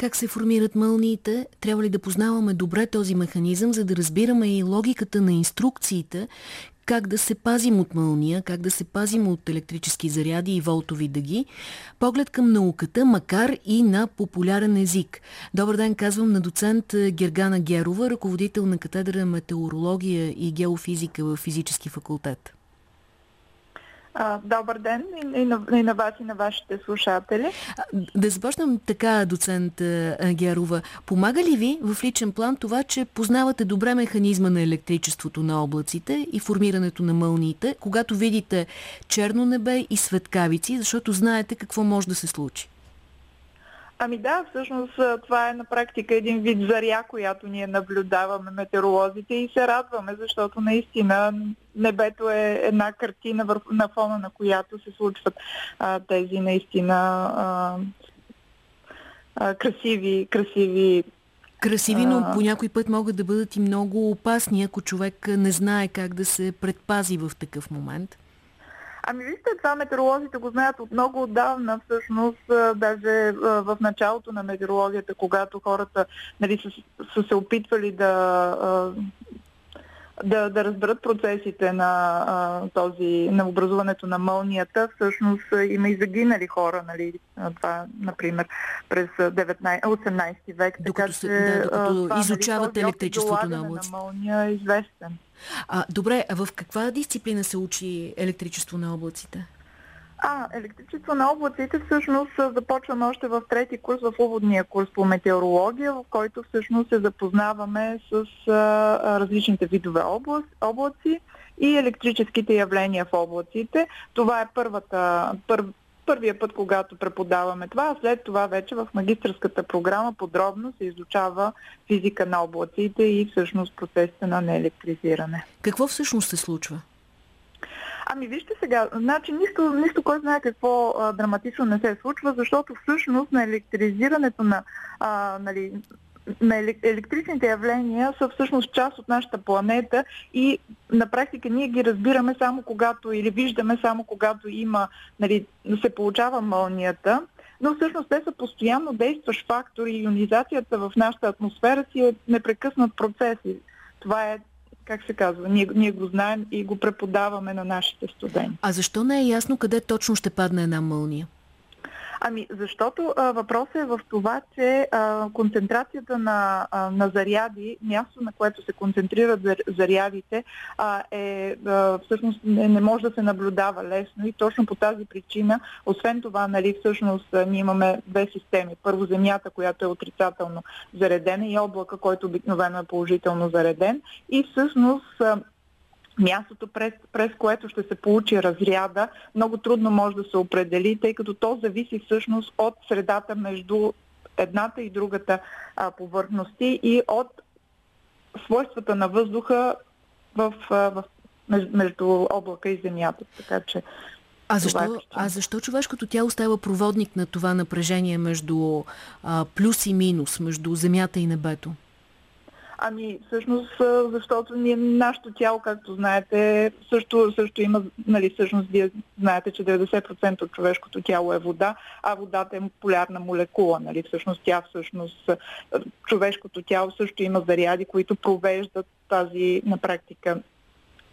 как се формират мълниите, трябва ли да познаваме добре този механизъм, за да разбираме и логиката на инструкциите, как да се пазим от мълния, как да се пазим от електрически заряди и волтови дъги. Поглед към науката, макар и на популярен език. Добър ден, казвам на доцент Гергана Герова, ръководител на катедра метеорология и геофизика в физически факултет. Добър ден и на, и на вас и на вашите слушатели. Да започнем така, доцент Герова. Помага ли ви в личен план това, че познавате добре механизма на електричеството на облаците и формирането на мълниите, когато видите черно небе и светкавици, защото знаете какво може да се случи? Ами да, всъщност това е на практика един вид заря, която ние наблюдаваме метеоролозите и се радваме, защото наистина небето е една картина върху, на фона на която се случват а, тези наистина а, а, красиви, красиви Красиви, но по някой път могат да бъдат и много опасни, ако човек не знае как да се предпази в такъв момент. Ами вижте, това метеоролозите го знаят от много отдавна, всъщност, даже в началото на метеорологията, когато хората нали, са, са се опитвали да да, да разберат процесите на, а, този, на образуването на мълнията. Всъщност има и загинали хора, нали, това, например, през 19, 18 век. Докато, се, да, докато това, изучават нали, електричеството на на мълния е известен. А, добре, а в каква дисциплина се учи електричество на облаците? А, електричество на облаците всъщност започваме още в трети курс, в уводния курс по метеорология, в който всъщност се запознаваме с а, различните видове облац, облаци и електрическите явления в облаците. Това е първата, пър, първия път, когато преподаваме това, а след това вече в магистрската програма подробно се изучава физика на облаците и всъщност процесите на неелектризиране. Какво всъщност се случва? Ами вижте сега, значи нищо, нищо кой знае какво а, драматично не се случва, защото всъщност на електризирането на, а, нали, на електричните явления са всъщност част от нашата планета и на практика ние ги разбираме само когато или виждаме само когато има, нали, се получава мълнията, но всъщност те са постоянно действащ фактор и ионизацията в нашата атмосфера си е непрекъснат процес. Това е как се казва, ние, ние го знаем и го преподаваме на нашите студенти. А защо не е ясно къде точно ще падне една мълния? Ами, защото а, въпросът е в това, че а, концентрацията на, а, на заряди, място на което се концентрират зарядите, а, е, а, всъщност не, не може да се наблюдава лесно и точно по тази причина, освен това, нали, всъщност ние имаме две системи. Първо Земята, която е отрицателно заредена и облака, който обикновено е положително зареден. И всъщност мястото, през, през което ще се получи разряда, много трудно може да се определи, тъй като то зависи всъщност от средата между едната и другата а, повърхности и от свойствата на въздуха в, в, между облака и земята. Така че а защо, е а защо човешкото тяло става проводник на това напрежение между а, плюс и минус, между земята и небето? Ами, всъщност, защото ние, нашето тяло, както знаете, също, също има, нали, всъщност, вие знаете, че 90% от човешкото тяло е вода, а водата е полярна молекула, нали, всъщност тя, всъщност, човешкото тяло също има заряди, които провеждат тази, на практика,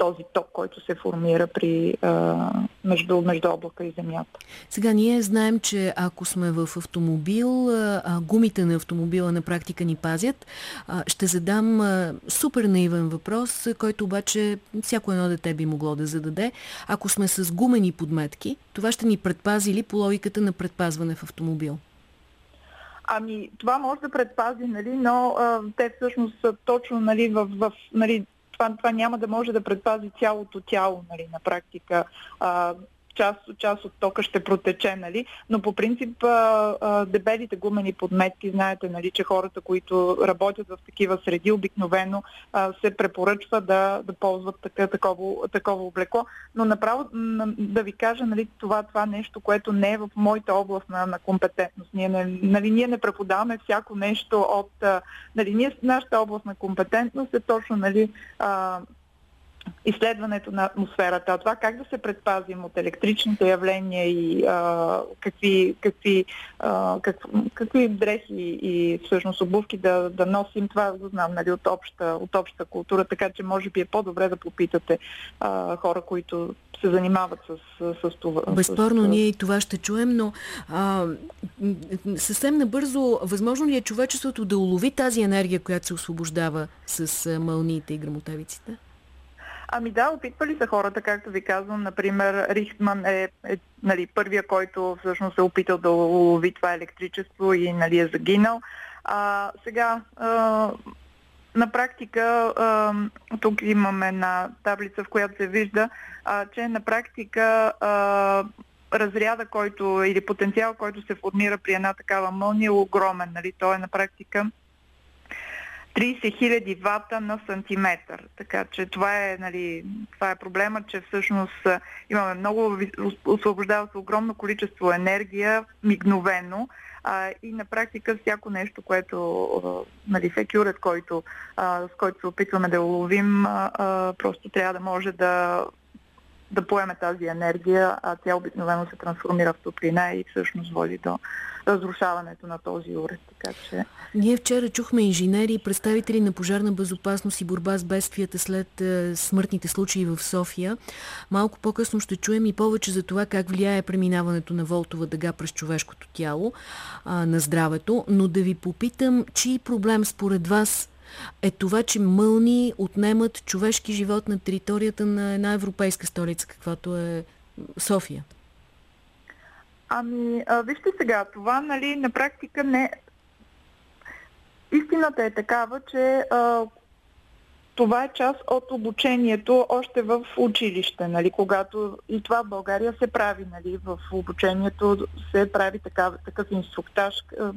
този ток, който се формира при, а, между, между облака и земята. Сега ние знаем, че ако сме в автомобил, а, гумите на автомобила на практика ни пазят. А, ще задам а, супер наивен въпрос, който обаче всяко едно дете би могло да зададе. Ако сме с гумени подметки, това ще ни предпази ли по логиката на предпазване в автомобил? Ами, това може да предпази, нали, но а, те всъщност са точно нали, в, в нали, това, това няма да може да предпази цялото тяло нали, на практика. А, част, част от тока ще протече, нали? но по принцип а, а, дебелите гумени подметки, знаете, нали, че хората, които работят в такива среди, обикновено а, се препоръчва да, да ползват така, такова, такова облекло. Но направо да ви кажа, нали, това, това нещо, което не е в моята област на, на компетентност. Ние не, нали, ние не преподаваме всяко нещо от... Нали, ние, нашата област на компетентност е точно нали, а, изследването на атмосферата, това как да се предпазим от електричните явления и а, какви, какви, а, как, какви дрехи и всъщност обувки да, да носим, това го знам нали, от, обща, от обща култура, така че може би е по-добре да попитате а, хора, които се занимават с, с, с това. Безспорно, с... ние и това ще чуем, но а, съвсем набързо, възможно ли е човечеството да улови тази енергия, която се освобождава с мълниите и грамотевиците? Ами да, опитвали са хората, както ви казвам. Например, Рихтман е, е нали, първия, който всъщност е опитал да улови това електричество и нали, е загинал. А, сега, а, на практика, а, тук имаме една таблица, в която се вижда, а, че на практика а, разряда, който или потенциал, който се формира при една такава мълния е огромен. Нали? Той е на практика 30 000 вата на сантиметър. Така че това е, нали, това е проблема, че всъщност имаме много, освобождава се огромно количество енергия мигновено а, и на практика всяко нещо, което, нали, всеки уред, който, а, с който се опитваме да уловим, а, а, просто трябва да може да да поеме тази енергия, а тя обикновено се трансформира в топлина и всъщност води до разрушаването на този уред. Така че... Ние вчера чухме инженери представители на пожарна безопасност и борба с бедствията след е, смъртните случаи в София. Малко по-късно ще чуем и повече за това как влияе преминаването на волтова дъга през човешкото тяло а, на здравето, но да ви попитам, чий проблем според вас е това, че мълни отнемат човешки живот на територията на една европейска столица, каквато е София? Ами, а, вижте сега, това нали, на практика не... Истината е такава, че а, това е част от обучението още в училище, нали, когато и това в България се прави, нали, в обучението се прави такав, такъв инструктаж,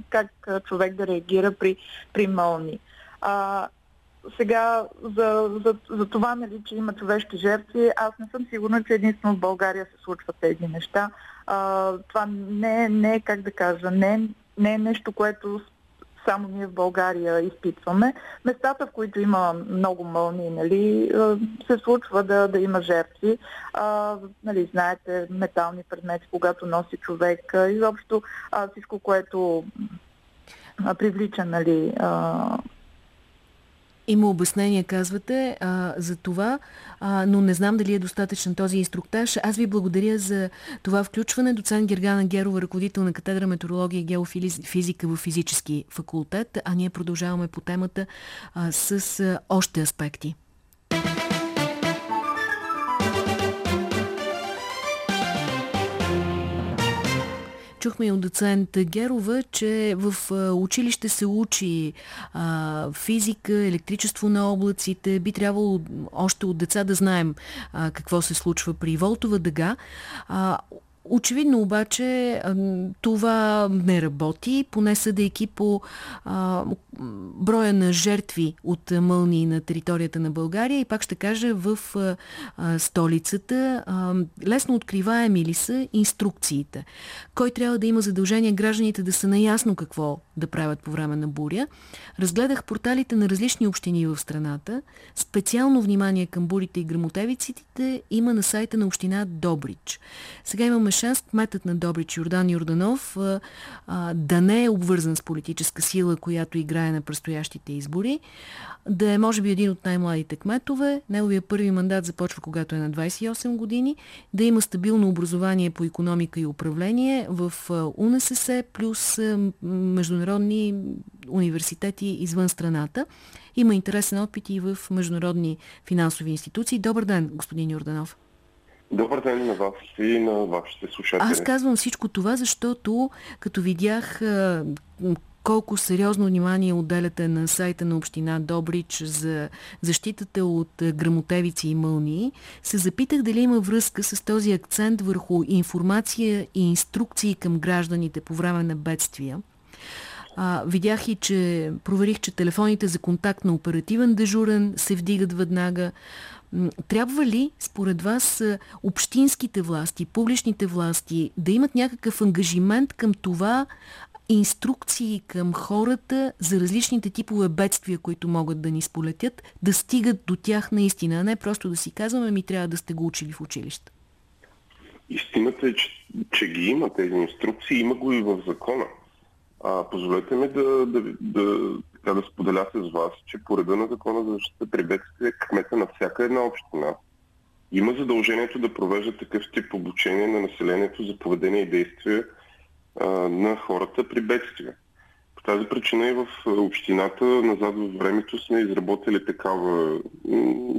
как човек да реагира при, при мълни. А, сега за, за, за това, нали, че има човешки жертви, аз не съм сигурна, че единствено в България се случват тези неща. А, това не, не е, как да кажа, не, не е нещо, което само ние в България изпитваме. Местата, в които има много мълни, нали, се случва да, да има жертви. А, нали, знаете, метални предмети, когато носи човек, изобщо а, всичко, което а, привлича нали, а, има обяснение, казвате, а, за това, а, но не знам дали е достатъчен този инструктаж. Аз ви благодаря за това включване. Доцент Гергана Герова, ръководител на катедра метеорология и геофизика в физически факултет, а ние продължаваме по темата а, с а, още аспекти. Чухме и от доцент Герова, че в училище се учи а, физика, електричество на облаците. Би трябвало още от деца да знаем а, какво се случва при Волтова дъга. А, Очевидно обаче това не работи, поне съдейки по а, броя на жертви от мълни на територията на България и пак ще кажа в а, столицата а, лесно откриваеми ли са инструкциите. Кой трябва да има задължение гражданите да са наясно какво да правят по време на буря. Разгледах порталите на различни общини в страната. Специално внимание към бурите и грамотевиците има на сайта на община Добрич. Сега имаме шанс кметът на Добрич Йордан Йорданов а, да не е обвързан с политическа сила, която играе на предстоящите избори, да е може би един от най-младите кметове. Неговия първи мандат започва когато е на 28 години, да има стабилно образование по економика и управление в УНСС плюс международни университети извън страната. Има интересен опит и в международни финансови институции. Добър ден, господин Йорданов. Добър ден на вас и на вашите слушатели. Аз казвам всичко това, защото като видях колко сериозно внимание отделяте на сайта на Община Добрич за защитата от грамотевици и мълни, се запитах дали има връзка с този акцент върху информация и инструкции към гражданите по време на бедствия. А, видях и, че проверих, че телефоните за контакт на оперативен дежурен се вдигат веднага. Трябва ли, според вас, общинските власти, публичните власти да имат някакъв ангажимент към това инструкции към хората за различните типове бедствия, които могат да ни сполетят, да стигат до тях наистина, а не просто да си казваме, ми трябва да сте го учили в училище. Истината е, че, че ги има тези инструкции, има го и в закона. А, позволете ми да, да, да, да, да споделя с вас, че по реда на закона за защита при бедствие кмета на всяка една община има задължението да провежда такъв тип обучение на населението за поведение и действие на хората при бедствие. По тази причина и в общината назад във времето сме изработили такава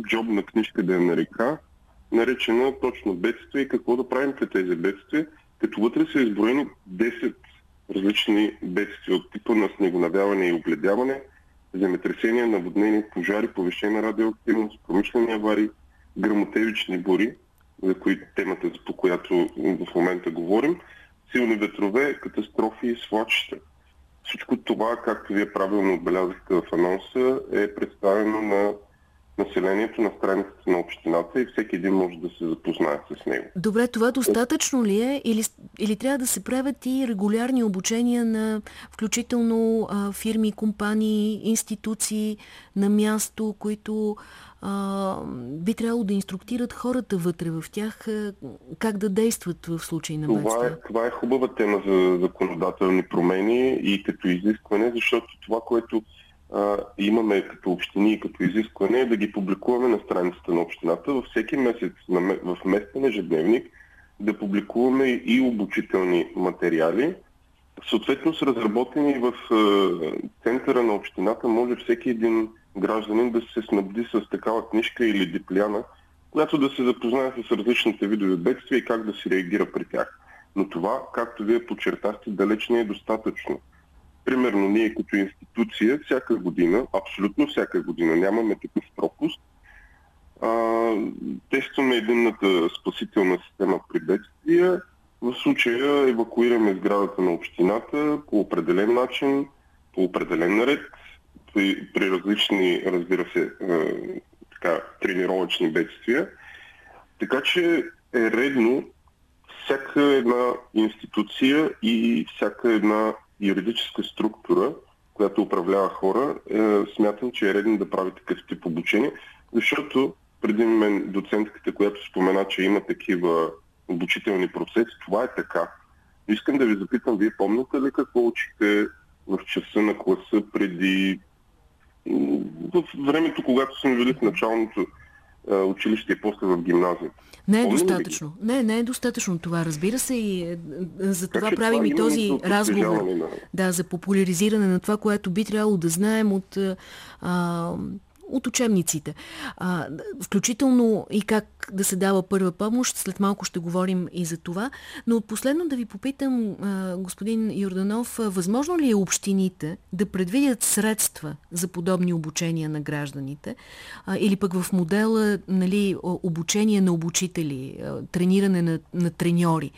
джобна книжка да я нарека, наречена точно бедствие и какво да правим при тези бедствия, като вътре са изброени 10 различни бедствия от типа на снегонавяване и обледяване, земетресения, наводнения, пожари, повишена радиоактивност, промишлени аварии, грамотевични бури, за които темата, по която в момента говорим, силни ветрове, катастрофи и свлачища. Всичко това, както вие правилно отбелязахте в анонса, е представено на населението на страницата на общината и всеки един може да се запознае с него. Добре, това достатъчно ли е или, или трябва да се правят и регулярни обучения на включително а, фирми, компании, институции на място, които а, би трябвало да инструктират хората вътре в тях а, как да действат в случай на бедствие? Това е, това е хубава тема за законодателни промени и като изискване, защото това, което а, имаме като общини и като изискване да ги публикуваме на страницата на общината във всеки месец в местен ежедневник да публикуваме и обучителни материали. Съответно с разработени в центъра на общината може всеки един гражданин да се снабди с такава книжка или дипляна, която да се запознае с различните видове бедствия и как да се реагира при тях. Но това, както вие подчертахте, далеч не е достатъчно. Примерно ние като институция всяка година, абсолютно всяка година, нямаме такъв пропуск, тестваме единната спасителна система при бедствия. В случая евакуираме сградата на общината по определен начин, по определен ред, при, при различни, разбира се, така, тренировъчни бедствия. Така че е редно всяка една институция и всяка една юридическа структура, която управлява хора, е, смятам, че е редно да прави такъв тип обучение, защото преди мен доцентката, която спомена, че има такива обучителни процеси, това е така. Искам да ви запитам, вие помните ли какво учихте в часа на класа преди в времето, когато сме били в началното училище и после в гимназия. Не е достатъчно. Не, не е достатъчно това, разбира се. И е, за това така, правим това и този разговор. Да, за популяризиране на това, което би трябвало да знаем от а, от учебниците. А, включително и как да се дава първа помощ, след малко ще говорим и за това. Но последно да ви попитам, а, господин Йорданов, възможно ли е общините да предвидят средства за подобни обучения на гражданите? А, или пък в модела нали, обучение на обучители, а, трениране на, на треньори?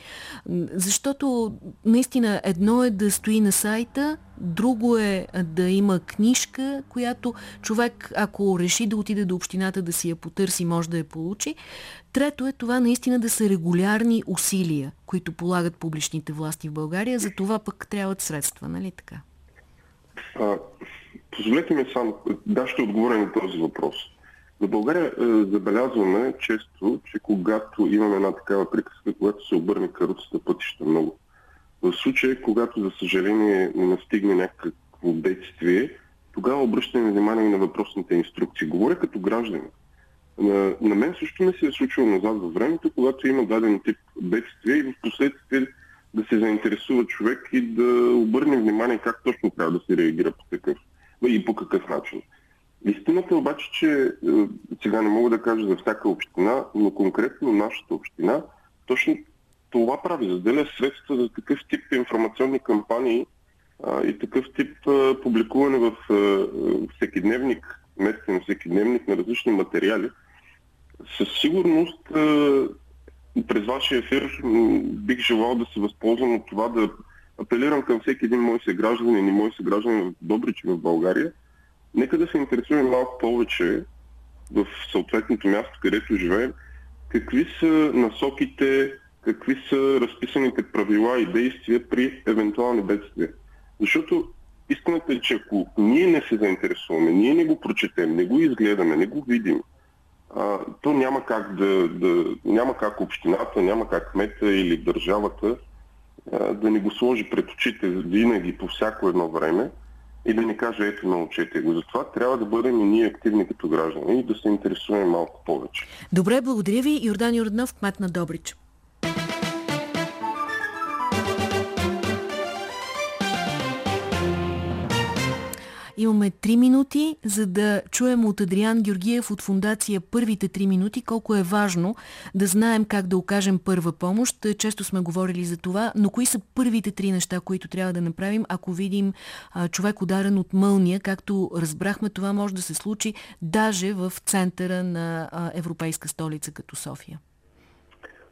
Защото наистина едно е да стои на сайта, Друго е да има книжка, която човек, ако реши да отиде до общината да си я потърси, може да я получи. Трето е това наистина да са регулярни усилия, които полагат публичните власти в България. За това пък трябват средства, нали така? А, позволете ми само, да, ще отговоря на този въпрос. В България е, забелязваме често, че когато имаме една такава приказка, когато се обърне каруцата пътища много в случая, когато за съжаление не настигне някакво бедствие, тогава обръщаме внимание на въпросните инструкции. Говоря като гражданин. На, на мен също не се е случило назад във времето, когато има даден тип бедствие и в последствие да се заинтересува човек и да обърне внимание как точно трябва да се реагира по такъв и по какъв начин. Истината обаче, че е, сега не мога да кажа за всяка община, но конкретно нашата община, точно това прави, заделя средства за такъв тип информационни кампании а, и такъв тип а, публикуване в а, всеки дневник, местен всеки дневник на различни материали. Със сигурност а, през вашия ефир бих желал да се възползвам от това да апелирам към всеки един мой съгражданин и мой съгражданин в Добрич в България. Нека да се интересуваме малко повече в съответното място, където живеем, какви са насоките, какви са разписаните правила и действия при евентуални бедствия. Защото истината е, че ако ние не се заинтересуваме, ние не го прочетем, не го изгледаме, не го видим, а, то няма как, да, да, няма как общината, няма как кмета или държавата а, да ни го сложи пред очите винаги по всяко едно време и да ни каже ето научете го. Затова трябва да бъдем и ние активни като граждани и да се интересуваме малко повече. Добре, благодаря ви. Йордан Йорданов, кмет на Добрич. Имаме 3 минути, за да чуем от Адриан Георгиев от фундация първите 3 минути, колко е важно да знаем как да окажем първа помощ. Често сме говорили за това, но кои са първите три неща, които трябва да направим, ако видим а, човек ударен от мълния, както разбрахме, това може да се случи даже в центъра на а, европейска столица като София.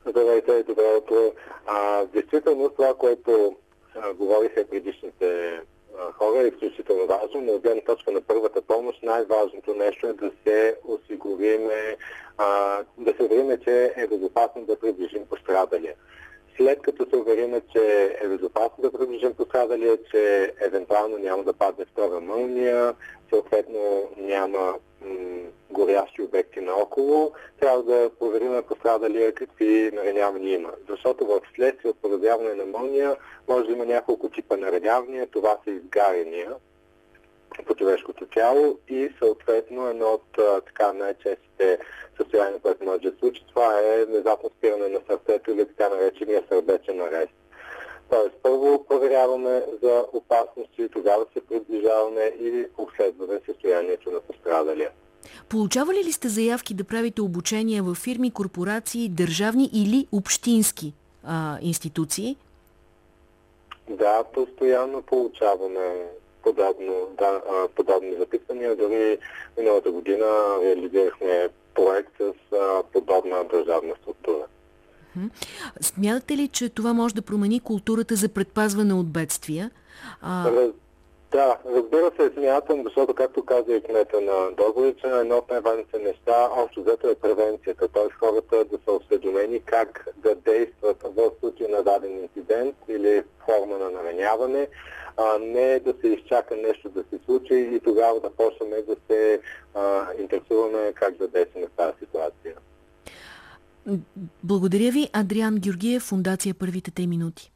Здравейте, добре утро. Действително това, което а, говориха предишните хора е изключително важно, но от гледна точка на първата помощ най-важното нещо е да се осигуриме, да се увериме, че е безопасно да приближим пострадалия. След като се увериме, че е безопасно да приближим пострадалия, че евентуално няма да падне втора мълния, съответно няма горящи обекти наоколо, трябва да проверим пострадалия какви наранявания има. Защото в следствие от поразяване на мълния може да има няколко типа наранявания. Това са изгарения по човешкото тяло и съответно едно от така най-честите състояния, което може да случи, това е внезапно спиране на сърцето или така наречения сърдечен арест. Тоест, първо проверяваме за опасности, тогава се приближаваме и обследваме състоянието на пострадалия. Получавали ли сте заявки да правите обучение в фирми, корпорации, държавни или общински а, институции? Да, постоянно получаваме подобно, да, подобни запитвания. Дори миналата година реализирахме проект с подобна държавна структура. Смятате ли, че това може да промени културата за предпазване от бедствия? А... Да, разбира се, смятам, защото, както каза и кмета на Добровича, едно от най-важните неща, общо взето е превенцията, т.е. хората да са осведомени как да действат в случай на даден инцидент или форма на нараняване, а не да се изчака нещо да се случи и тогава да почнем да се а, интересуваме как да действаме в тази ситуация. Благодаря ви, Адриан Георгиев, Фундация Първите три минути.